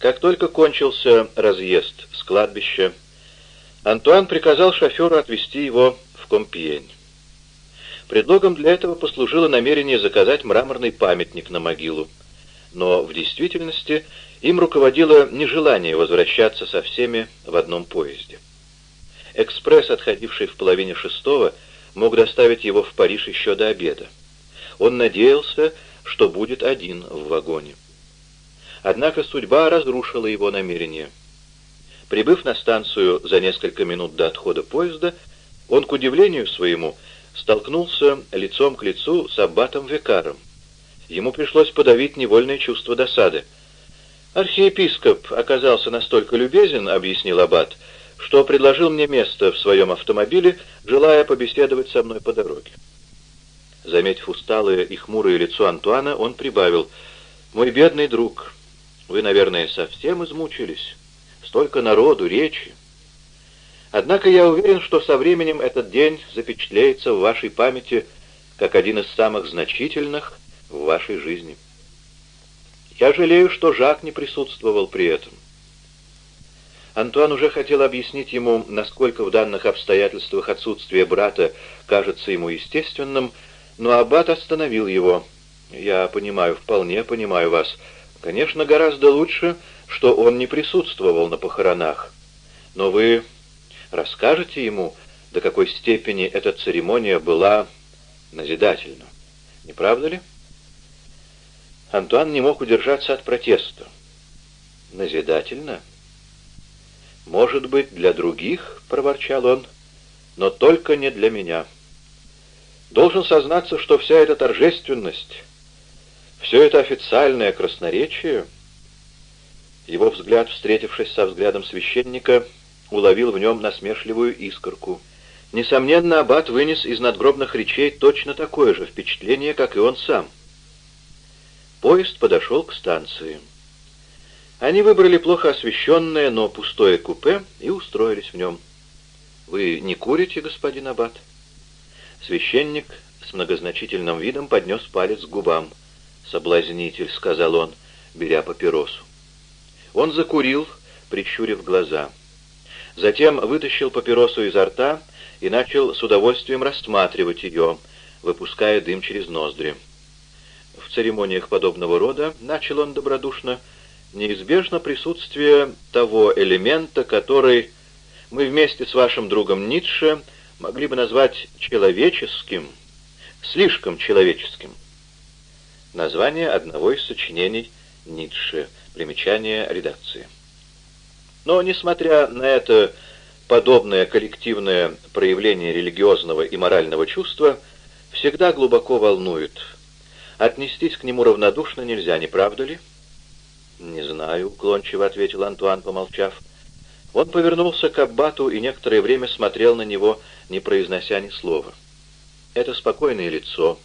Как только кончился разъезд с кладбища, Антуан приказал шоферу отвезти его в Компьень. Предлогом для этого послужило намерение заказать мраморный памятник на могилу, но в действительности им руководило нежелание возвращаться со всеми в одном поезде. Экспресс, отходивший в половине шестого, мог доставить его в Париж еще до обеда. Он надеялся, что будет один в вагоне. Однако судьба разрушила его намерение. Прибыв на станцию за несколько минут до отхода поезда, он, к удивлению своему, столкнулся лицом к лицу с аббатом Викаром. Ему пришлось подавить невольное чувство досады. «Архиепископ оказался настолько любезен», — объяснил аббат, «что предложил мне место в своем автомобиле, желая побеседовать со мной по дороге». Заметив усталое и хмурое лицо Антуана, он прибавил, «Мой бедный друг, вы, наверное, совсем измучились. Столько народу, речи. Однако я уверен, что со временем этот день запечатлеется в вашей памяти как один из самых значительных в вашей жизни. Я жалею, что Жак не присутствовал при этом. Антуан уже хотел объяснить ему, насколько в данных обстоятельствах отсутствие брата кажется ему естественным, но Аббат остановил его. «Я понимаю, вполне понимаю вас», Конечно, гораздо лучше, что он не присутствовал на похоронах. Но вы расскажете ему, до какой степени эта церемония была назидательна. Не правда ли? Антуан не мог удержаться от протеста. Назидательно? Может быть, для других, проворчал он, но только не для меня. Должен сознаться, что вся эта торжественность все это официальное красноречие... Его взгляд, встретившись со взглядом священника, уловил в нем насмешливую искорку. Несомненно, аббат вынес из надгробных речей точно такое же впечатление, как и он сам. Поезд подошел к станции. Они выбрали плохо освещенное, но пустое купе и устроились в нем. «Вы не курите, господин аббат?» Священник с многозначительным видом поднес палец к губам соблазнитель», — сказал он, беря папиросу. Он закурил, прищурив глаза. Затем вытащил папиросу изо рта и начал с удовольствием рассматривать ее, выпуская дым через ноздри. В церемониях подобного рода, начал он добродушно, неизбежно присутствие того элемента, который мы вместе с вашим другом Ницше могли бы назвать человеческим, слишком человеческим. Название одного из сочинений Ницше. Примечание редакции. Но, несмотря на это подобное коллективное проявление религиозного и морального чувства, всегда глубоко волнует. Отнестись к нему равнодушно нельзя, не правда ли? «Не знаю», — уклончиво ответил Антуан, помолчав. Он повернулся к Аббату и некоторое время смотрел на него, не произнося ни слова. Это спокойное лицо,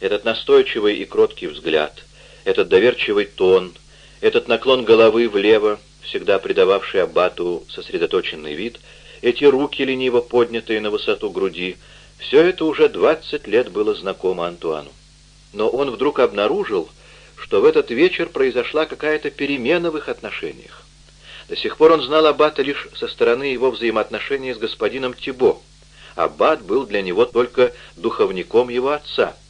этот настойчивый и кроткий взгляд, этот доверчивый тон, этот наклон головы влево, всегда придававший аббату сосредоточенный вид, эти руки, лениво поднятые на высоту груди, все это уже двадцать лет было знакомо Антуану. Но он вдруг обнаружил, что в этот вечер произошла какая-то перемена в их отношениях. До сих пор он знал Аббата лишь со стороны его взаимоотношений с господином Тибо. Аббат был для него только духовником его отца —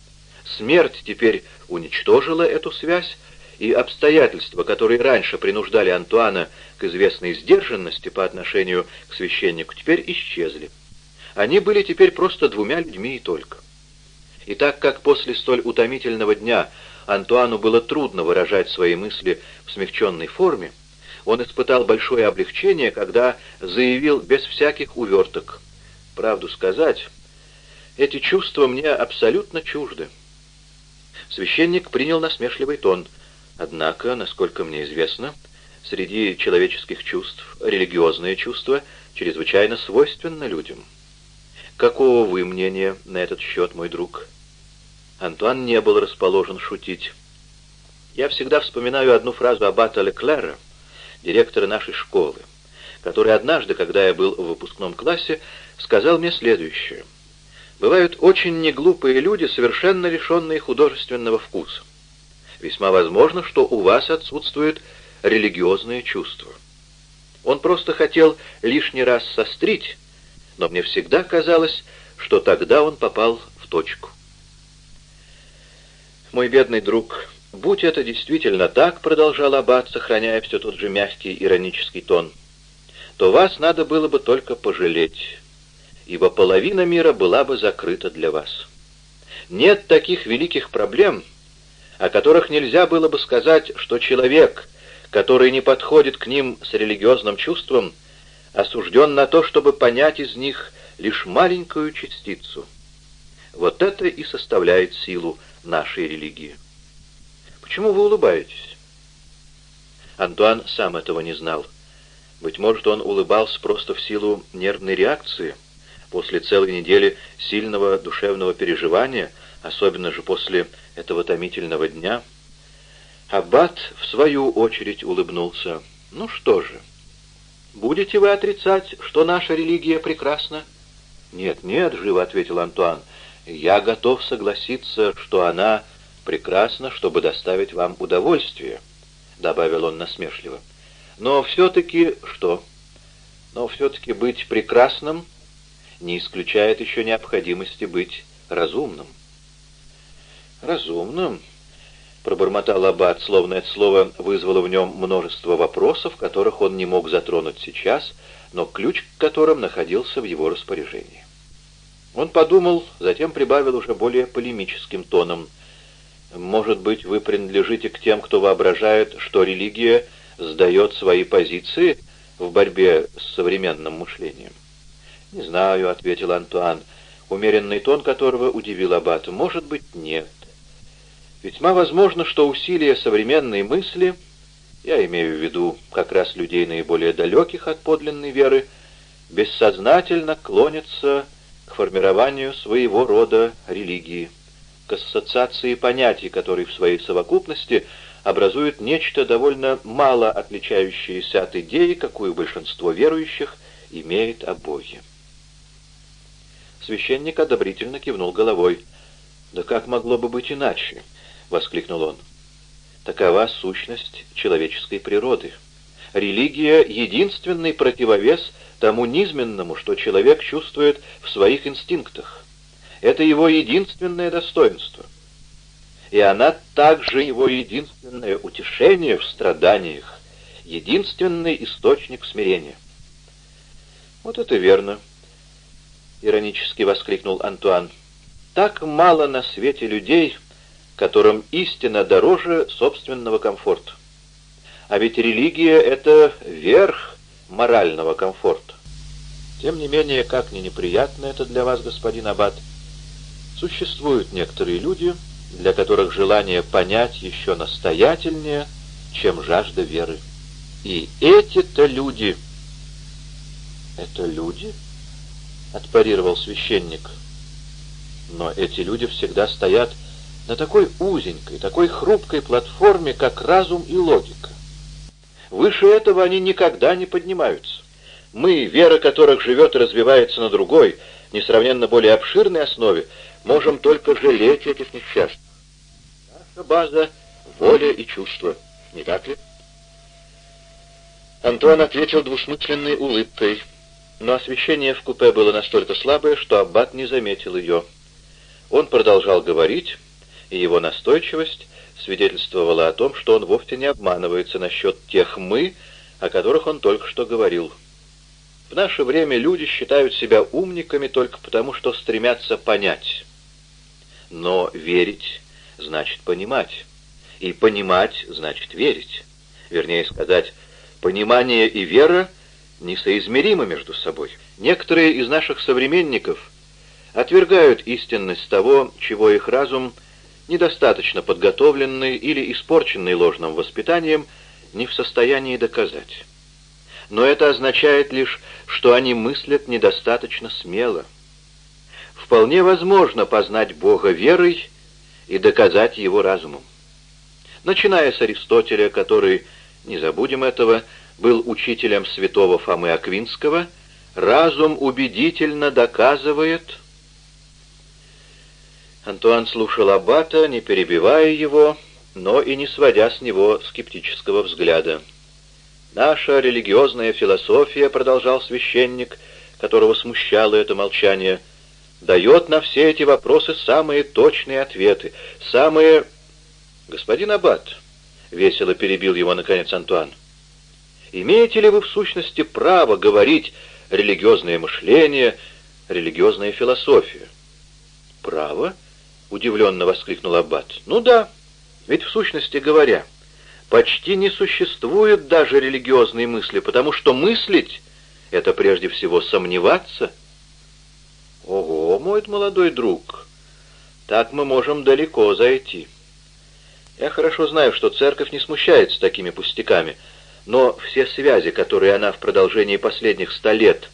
Смерть теперь уничтожила эту связь, и обстоятельства, которые раньше принуждали Антуана к известной сдержанности по отношению к священнику, теперь исчезли. Они были теперь просто двумя людьми и только. И так как после столь утомительного дня Антуану было трудно выражать свои мысли в смягченной форме, он испытал большое облегчение, когда заявил без всяких уверток. «Правду сказать, эти чувства мне абсолютно чужды». Священник принял насмешливый тон. Однако, насколько мне известно, среди человеческих чувств религиозное чувство чрезвычайно свойственно людям. Какого вы мнения на этот счет, мой друг? Антуан не был расположен шутить. Я всегда вспоминаю одну фразу аббата Леклера, директора нашей школы, который однажды, когда я был в выпускном классе, сказал мне следующее — Бывают очень неглупые люди, совершенно лишенные художественного вкуса. Весьма возможно, что у вас отсутствует религиозное чувство. Он просто хотел лишний раз сострить, но мне всегда казалось, что тогда он попал в точку. Мой бедный друг, будь это действительно так, продолжал Аббат, сохраняя все тот же мягкий иронический тон, то вас надо было бы только пожалеть, ибо половина мира была бы закрыта для вас. Нет таких великих проблем, о которых нельзя было бы сказать, что человек, который не подходит к ним с религиозным чувством, осужден на то, чтобы понять из них лишь маленькую частицу. Вот это и составляет силу нашей религии. Почему вы улыбаетесь? Антуан сам этого не знал. Быть может, он улыбался просто в силу нервной реакции, после целой недели сильного душевного переживания, особенно же после этого томительного дня. Аббат, в свою очередь, улыбнулся. «Ну что же, будете вы отрицать, что наша религия прекрасна?» «Нет, нет», — живо ответил Антуан, — «я готов согласиться, что она прекрасна, чтобы доставить вам удовольствие», — добавил он насмешливо. «Но все-таки что? Но все-таки быть прекрасным не исключает еще необходимости быть разумным». «Разумным?» — пробормотал Аббат, словно это слово вызвало в нем множество вопросов, которых он не мог затронуть сейчас, но ключ к которым находился в его распоряжении. Он подумал, затем прибавил уже более полемическим тоном. «Может быть, вы принадлежите к тем, кто воображает, что религия сдает свои позиции в борьбе с современным мышлением?» «Не знаю», — ответил Антуан, умеренный тон которого удивил Аббата. «Может быть, нет». Весьма возможно, что усилия современной мысли, я имею в виду как раз людей наиболее далеких от подлинной веры, бессознательно клонятся к формированию своего рода религии, к ассоциации понятий, которые в своей совокупности образуют нечто довольно мало отличающееся от идеи, какую большинство верующих имеет о Боге. Священник одобрительно кивнул головой. «Да как могло бы быть иначе?» — воскликнул он. «Такова сущность человеческой природы. Религия — единственный противовес тому низменному, что человек чувствует в своих инстинктах. Это его единственное достоинство. И она также его единственное утешение в страданиях, единственный источник смирения». «Вот это верно», — иронически воскликнул Антуан. «Так мало на свете людей...» которым истина дороже собственного комфорта. А ведь религия — это верх морального комфорта. Тем не менее, как ни неприятно это для вас, господин Аббат, существуют некоторые люди, для которых желание понять еще настоятельнее, чем жажда веры. И эти-то люди... «Это люди?» — отпарировал священник. «Но эти люди всегда стоят на такой узенькой, такой хрупкой платформе, как разум и логика. Выше этого они никогда не поднимаются. Мы, вера которых живет и развивается на другой, несравненно более обширной основе, можем только жалеть этих несчастных. Наша база — воля и чувство, не так ли? Антуан ответил двусмысленной улыбкой, но освещение в купе было настолько слабое, что Аббат не заметил ее. Он продолжал говорить, и его настойчивость свидетельствовала о том, что он вовсе не обманывается насчет тех «мы», о которых он только что говорил. В наше время люди считают себя умниками только потому, что стремятся понять. Но верить значит понимать, и понимать значит верить. Вернее сказать, понимание и вера несоизмеримы между собой. Некоторые из наших современников отвергают истинность того, чего их разум – недостаточно подготовленный или испорченный ложным воспитанием, не в состоянии доказать. Но это означает лишь, что они мыслят недостаточно смело. Вполне возможно познать Бога верой и доказать Его разумом. Начиная с Аристотеля, который, не забудем этого, был учителем святого Фомы Аквинского, разум убедительно доказывает, Антуан слушал Аббата, не перебивая его, но и не сводя с него скептического взгляда. Наша религиозная философия, продолжал священник, которого смущало это молчание, дает на все эти вопросы самые точные ответы, самые... Господин Аббат, весело перебил его наконец Антуан, имеете ли вы в сущности право говорить религиозное мышление, религиозная философия? Право? Удивленно воскликнул Аббат. Ну да, ведь в сущности говоря, почти не существует даже религиозной мысли, потому что мыслить — это прежде всего сомневаться. Ого, мой молодой друг, так мы можем далеко зайти. Я хорошо знаю, что церковь не смущается такими пустяками, но все связи, которые она в продолжении последних ста лет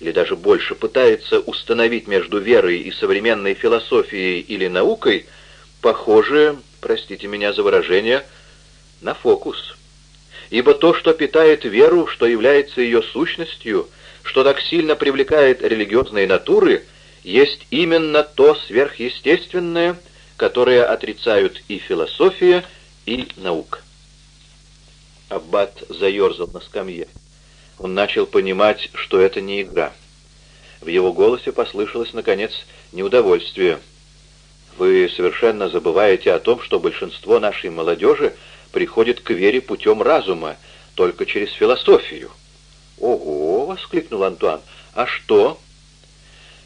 или даже больше пытается установить между верой и современной философией или наукой, похожи, простите меня за выражение, на фокус. Ибо то, что питает веру, что является ее сущностью, что так сильно привлекает религиозные натуры, есть именно то сверхъестественное, которое отрицают и философия, и наука. Аббат заерзал на скамье. Он начал понимать, что это не игра. В его голосе послышалось, наконец, неудовольствие. «Вы совершенно забываете о том, что большинство нашей молодежи приходит к вере путем разума, только через философию». «Ого!» — воскликнул Антуан. «А что?»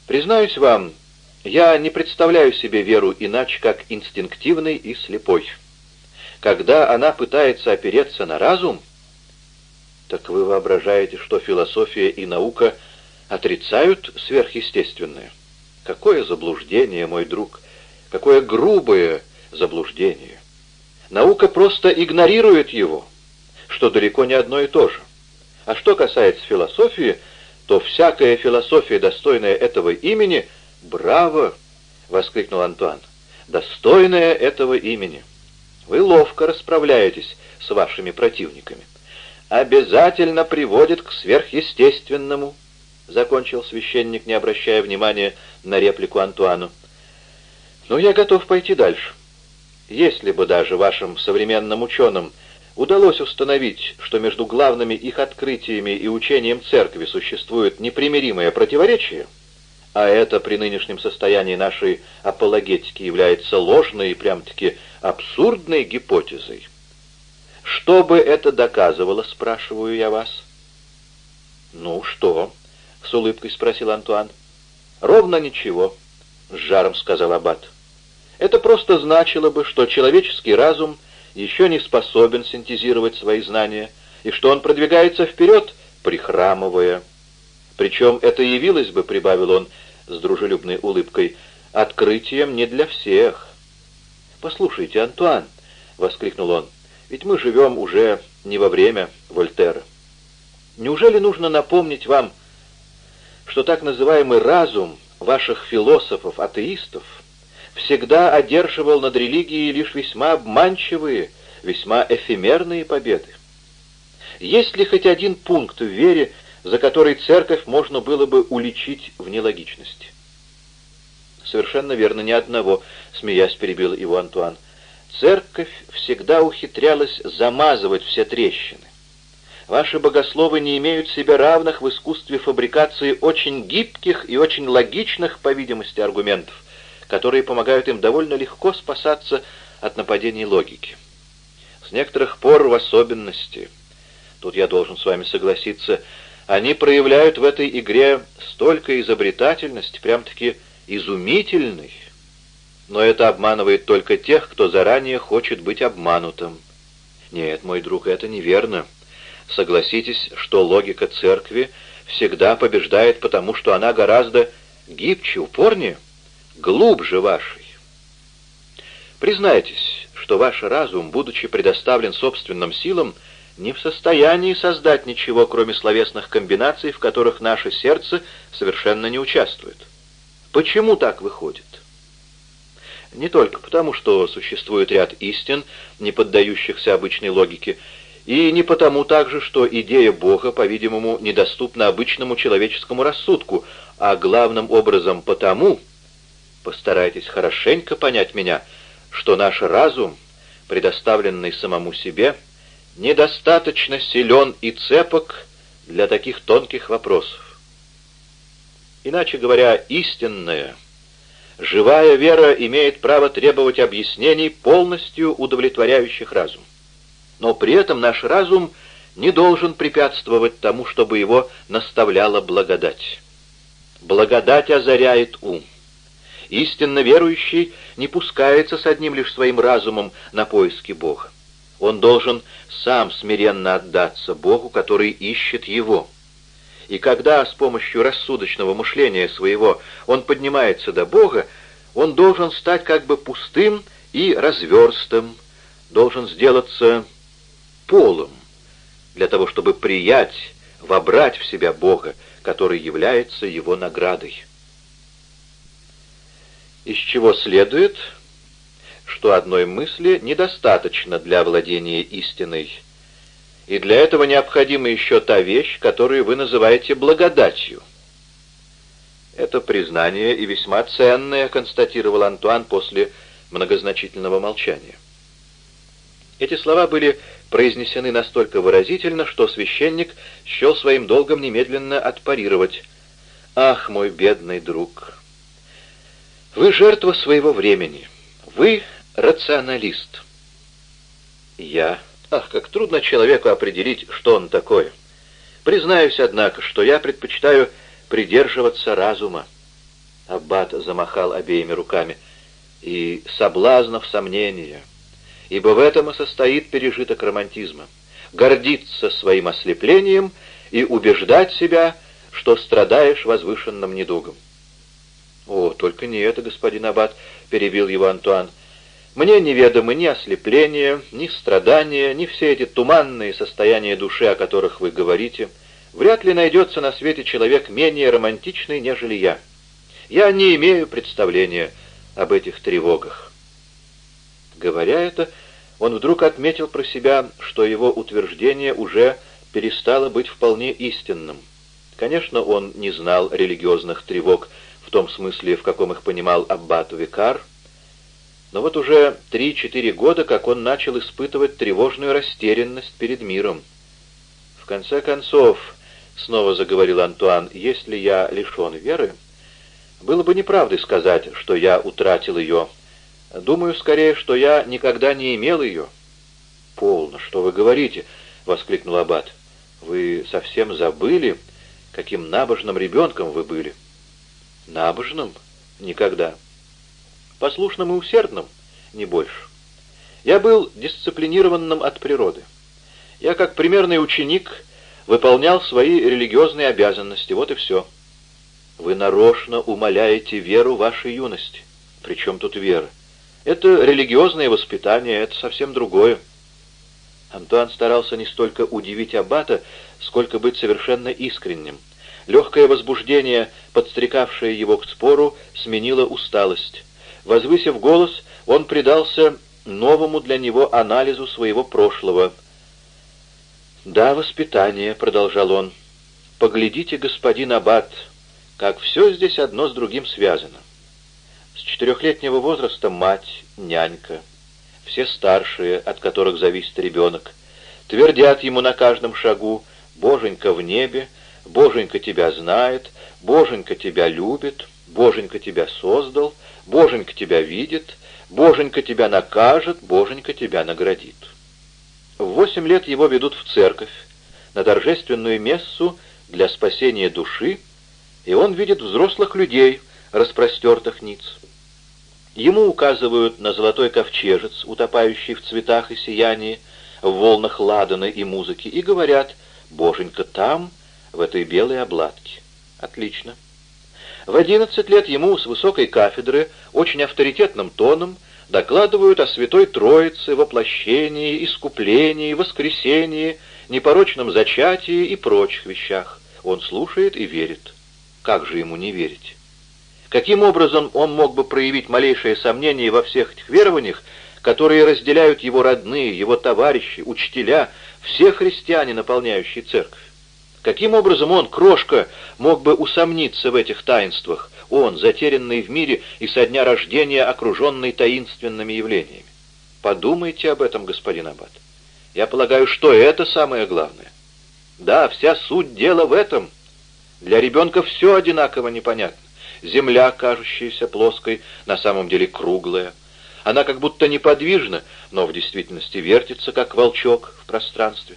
«Признаюсь вам, я не представляю себе веру иначе, как инстинктивной и слепой. Когда она пытается опереться на разум, так вы воображаете, что философия и наука отрицают сверхъестественное? Какое заблуждение, мой друг! Какое грубое заблуждение! Наука просто игнорирует его, что далеко не одно и то же. А что касается философии, то всякая философия, достойная этого имени, браво! — воскликнул Антуан. «Достойная этого имени. Вы ловко расправляетесь с вашими противниками. Обязательно приводит к сверхъестественному», — закончил священник, не обращая внимания на реплику Антуану. «Но я готов пойти дальше. Если бы даже вашим современным ученым удалось установить, что между главными их открытиями и учением церкви существует непримиримое противоречие, а это при нынешнем состоянии нашей апологетики является ложной и прям-таки абсурдной гипотезой, что бы это доказывало, спрашиваю я вас? «Ну что?» — с улыбкой спросил Антуан. «Ровно ничего», — с жаром сказал Аббат. «Это просто значило бы, что человеческий разум еще не способен синтезировать свои знания, и что он продвигается вперед, прихрамывая. Причем это явилось бы, — прибавил он с дружелюбной улыбкой, — открытием не для всех». «Послушайте, Антуан», — воскликнул он, — «ведь мы живем уже не во время Вольтера. Неужели нужно напомнить вам, что так называемый разум ваших философов-атеистов всегда одерживал над религией лишь весьма обманчивые, весьма эфемерные победы. Есть ли хоть один пункт в вере, за который церковь можно было бы уличить в нелогичности? Совершенно верно, ни одного, смеясь, перебил его Антуан. Церковь всегда ухитрялась замазывать все трещины. Ваши богословы не имеют себе равных в искусстве фабрикации очень гибких и очень логичных, по видимости, аргументов которые помогают им довольно легко спасаться от нападений логики. С некоторых пор в особенности, тут я должен с вами согласиться, они проявляют в этой игре столько изобретательности, прям-таки изумительной. Но это обманывает только тех, кто заранее хочет быть обманутым. Нет, мой друг, это неверно. Согласитесь, что логика церкви всегда побеждает, потому что она гораздо гибче, упорнее глубже вашей. Признайтесь, что ваш разум, будучи предоставлен собственным силам, не в состоянии создать ничего, кроме словесных комбинаций, в которых наше сердце совершенно не участвует. Почему так выходит? Не только потому, что существует ряд истин, не поддающихся обычной логике, и не потому также, что идея Бога, по-видимому, недоступна обычному человеческому рассудку, а главным образом потому, Постарайтесь хорошенько понять меня, что наш разум, предоставленный самому себе, недостаточно силен и цепок для таких тонких вопросов. Иначе говоря, истинная, живая вера имеет право требовать объяснений, полностью удовлетворяющих разум. Но при этом наш разум не должен препятствовать тому, чтобы его наставляла благодать. Благодать озаряет ум. Истинно верующий не пускается с одним лишь своим разумом на поиски Бога. Он должен сам смиренно отдаться Богу, который ищет его. И когда с помощью рассудочного мышления своего он поднимается до Бога, он должен стать как бы пустым и разверстым, должен сделаться полым, для того, чтобы приять, вобрать в себя Бога, который является его наградой. Из чего следует, что одной мысли недостаточно для владения истиной, и для этого необходима еще та вещь, которую вы называете благодатью. Это признание и весьма ценное, констатировал Антуан после многозначительного молчания. Эти слова были произнесены настолько выразительно, что священник счел своим долгом немедленно отпарировать. «Ах, мой бедный друг! Вы жертва своего времени. Вы рационалист». «Я? Ах, как трудно человеку определить, что он такое. Признаюсь, однако, что я предпочитаю придерживаться разума». Аббат замахал обеими руками. «И соблазнов сомнения» ибо в этом и состоит пережиток романтизма. Гордиться своим ослеплением и убеждать себя, что страдаешь возвышенным недугом. «О, только не это, господин Аббат», — перебил его Антуан. «Мне неведомы ни ослепление, ни страдания, ни все эти туманные состояния души, о которых вы говорите. Вряд ли найдется на свете человек менее романтичный, нежели я. Я не имею представления об этих тревогах». Говоря это, он вдруг отметил про себя, что его утверждение уже перестало быть вполне истинным. Конечно, он не знал религиозных тревог в том смысле, в каком их понимал Аббат Викар, но вот уже три-четыре года, как он начал испытывать тревожную растерянность перед миром. «В конце концов», — снова заговорил Антуан, — «если я лишен веры, было бы неправдой сказать, что я утратил ее, Думаю скорее, что я никогда не имел ее. Полно, что вы говорите, — воскликнул Аббат. Вы совсем забыли, каким набожным ребенком вы были. Набожным? Никогда. Послушным и усердным? Не больше. Я был дисциплинированным от природы. Я, как примерный ученик, выполнял свои религиозные обязанности, вот и все. Вы нарочно умоляете веру вашей юности. Причем тут вера? Это религиозное воспитание, это совсем другое. Антуан старался не столько удивить Аббата, сколько быть совершенно искренним. Легкое возбуждение, подстрекавшее его к спору, сменило усталость. Возвысив голос, он предался новому для него анализу своего прошлого. «Да, воспитание», — продолжал он. «Поглядите, господин Аббат, как все здесь одно с другим связано. С четырехлетнего возраста мать, нянька, все старшие, от которых зависит ребенок, твердят ему на каждом шагу «Боженька в небе», «Боженька тебя знает», «Боженька тебя любит», «Боженька тебя создал», «Боженька тебя видит», «Боженька тебя накажет», «Боженька тебя наградит». В восемь лет его ведут в церковь, на торжественную мессу для спасения души, и он видит взрослых людей, распростертых ниц. Ему указывают на золотой ковчежец, утопающий в цветах и сиянии, в волнах ладана и музыки, и говорят «Боженька там, в этой белой обладке». Отлично. В одиннадцать лет ему с высокой кафедры очень авторитетным тоном докладывают о Святой Троице, воплощении, искуплении, воскресении, непорочном зачатии и прочих вещах. Он слушает и верит. Как же ему не верить? Каким образом он мог бы проявить малейшее сомнение во всех этих верованиях, которые разделяют его родные, его товарищи, учителя, все христиане, наполняющие церковь? Каким образом он, крошка, мог бы усомниться в этих таинствах, он, затерянный в мире и со дня рождения окруженный таинственными явлениями? Подумайте об этом, господин Аббат. Я полагаю, что это самое главное. Да, вся суть дела в этом. Для ребенка все одинаково непонятно. Земля, кажущаяся плоской, на самом деле круглая. Она как будто неподвижна, но в действительности вертится, как волчок в пространстве.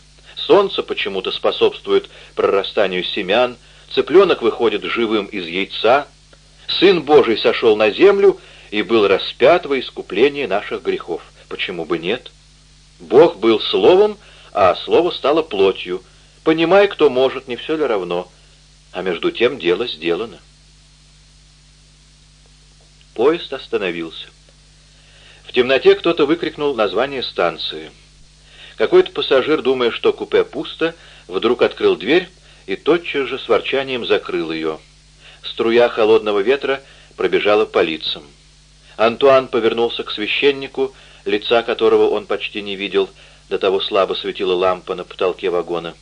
Солнце почему-то способствует прорастанию семян, цыпленок выходит живым из яйца, Сын Божий сошел на землю и был распят во искупление наших грехов. Почему бы нет? Бог был Словом, а Слово стало плотью. Понимай, кто может, не все ли равно. А между тем дело сделано. Поезд остановился. В темноте кто-то выкрикнул название станции. Какой-то пассажир, думая, что купе пусто, вдруг открыл дверь и тотчас же с ворчанием закрыл ее. Струя холодного ветра пробежала по лицам. Антуан повернулся к священнику, лица которого он почти не видел, до того слабо светила лампа на потолке вагона.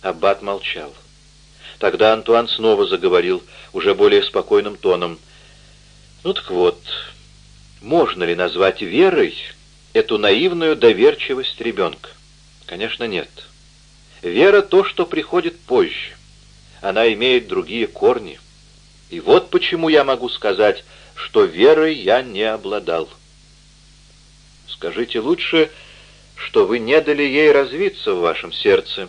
Аббат молчал. Тогда Антуан снова заговорил, уже более спокойным тоном. «Ну так вот, можно ли назвать верой эту наивную доверчивость ребенка? Конечно, нет. Вера — то, что приходит позже. Она имеет другие корни. И вот почему я могу сказать, что верой я не обладал. Скажите лучше, что вы не дали ей развиться в вашем сердце,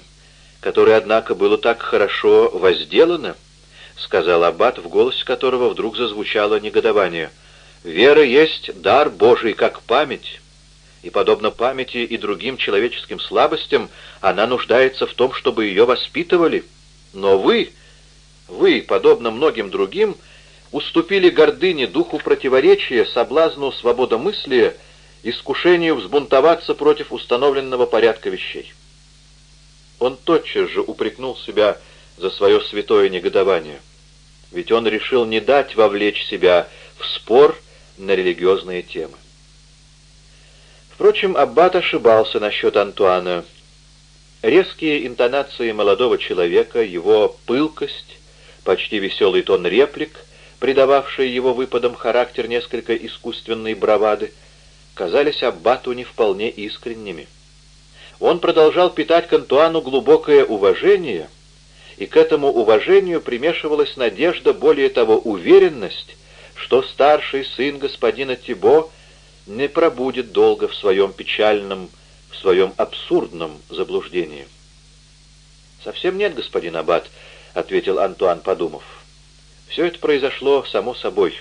которое, однако, было так хорошо возделано, — сказал Аббат, в голосе которого вдруг зазвучало негодование. «Вера есть дар Божий, как память, и, подобно памяти и другим человеческим слабостям, она нуждается в том, чтобы ее воспитывали. Но вы, вы, подобно многим другим, уступили гордыне, духу противоречия, соблазну свободомыслия, искушению взбунтоваться против установленного порядка вещей. Он тотчас же упрекнул себя за свое святое негодование, ведь он решил не дать вовлечь себя в спор на религиозные темы. Впрочем, Аббат ошибался насчет Антуана. Резкие интонации молодого человека, его пылкость, почти веселый тон реплик, придававший его выпадам характер несколько искусственной бравады, казались Аббату не вполне искренними. Он продолжал питать к Антуану глубокое уважение, и к этому уважению примешивалась надежда, более того, уверенность, что старший сын господина Тибо не пробудет долго в своем печальном, в своем абсурдном заблуждении. «Совсем нет, господин Аббат», — ответил Антуан, подумав. «Все это произошло само собой,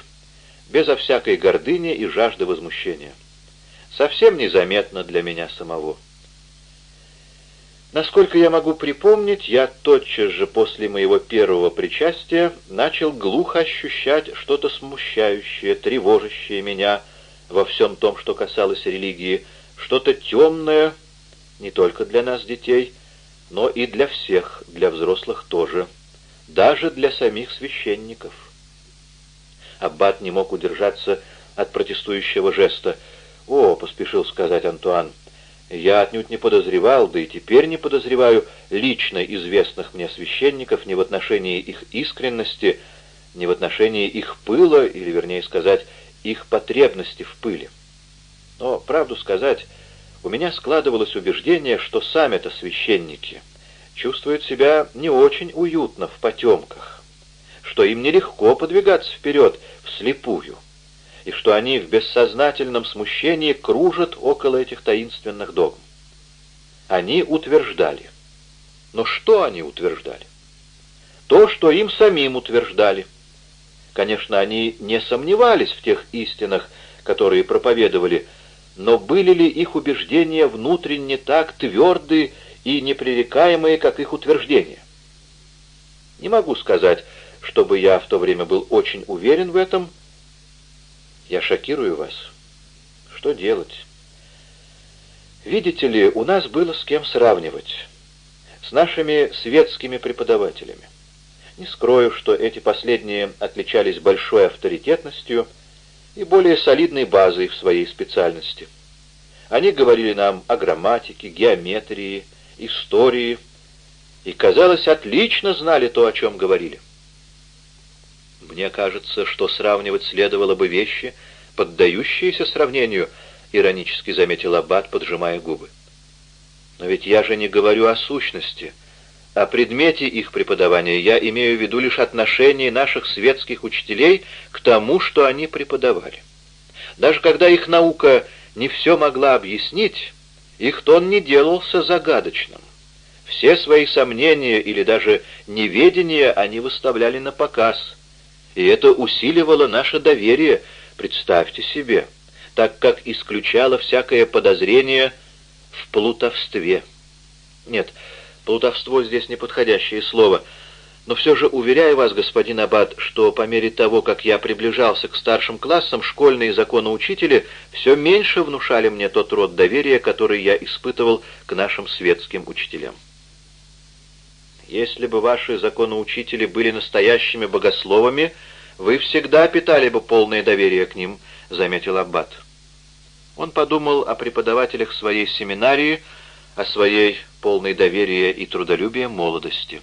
безо всякой гордыни и жажды возмущения. Совсем незаметно для меня самого». Насколько я могу припомнить, я тотчас же после моего первого причастия начал глухо ощущать что-то смущающее, тревожащее меня во всем том, что касалось религии, что-то темное не только для нас, детей, но и для всех, для взрослых тоже даже для самих священников. Аббат не мог удержаться от протестующего жеста. «О», — поспешил сказать Антуан, — «я отнюдь не подозревал, да и теперь не подозреваю лично известных мне священников ни в отношении их искренности, ни в отношении их пыла, или, вернее сказать, их потребности в пыле. Но, правду сказать, у меня складывалось убеждение, что сами-то священники — чувствуют себя не очень уютно в потемках, что им нелегко подвигаться вперед вслепую, и что они в бессознательном смущении кружат около этих таинственных догм. Они утверждали. Но что они утверждали? То, что им самим утверждали. Конечно, они не сомневались в тех истинах, которые проповедовали, но были ли их убеждения внутренне так тверды и непререкаемые, как их утверждения. Не могу сказать, чтобы я в то время был очень уверен в этом. Я шокирую вас. Что делать? Видите ли, у нас было с кем сравнивать. С нашими светскими преподавателями. Не скрою, что эти последние отличались большой авторитетностью и более солидной базой в своей специальности. Они говорили нам о грамматике, геометрии, истории, и, казалось, отлично знали то, о чем говорили. Мне кажется, что сравнивать следовало бы вещи, поддающиеся сравнению, иронически заметил Аббат, поджимая губы. Но ведь я же не говорю о сущности. О предмете их преподавания я имею в виду лишь отношение наших светских учителей к тому, что они преподавали. Даже когда их наука не все могла объяснить, их тон не делался загадочным. Все свои сомнения или даже неведение они выставляли на показ, и это усиливало наше доверие, представьте себе, так как исключало всякое подозрение в плутовстве. Нет, плутовство здесь неподходящее слово — но все же уверяю вас, господин Аббат, что по мере того, как я приближался к старшим классам, школьные законоучители все меньше внушали мне тот род доверия, который я испытывал к нашим светским учителям. Если бы ваши законоучители были настоящими богословами, вы всегда питали бы полное доверие к ним, — заметил Аббат. Он подумал о преподавателях своей семинарии, о своей полной доверия и трудолюбия молодости.